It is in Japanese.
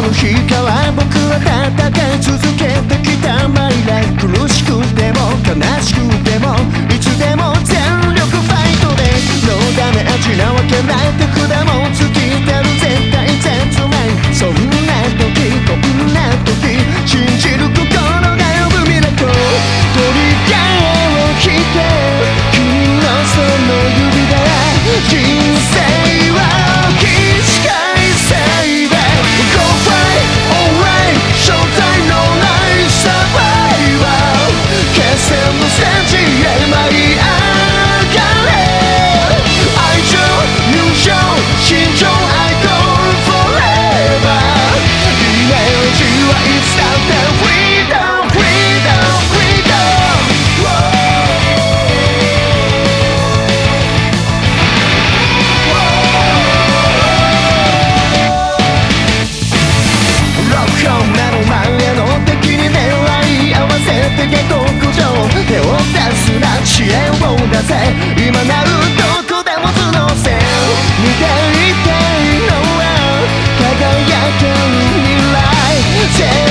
の日から僕は戦い続けてきた。マイライフ苦しくて。だぜ今なるどこでも頭脳線見ていたいのは輝ける未来。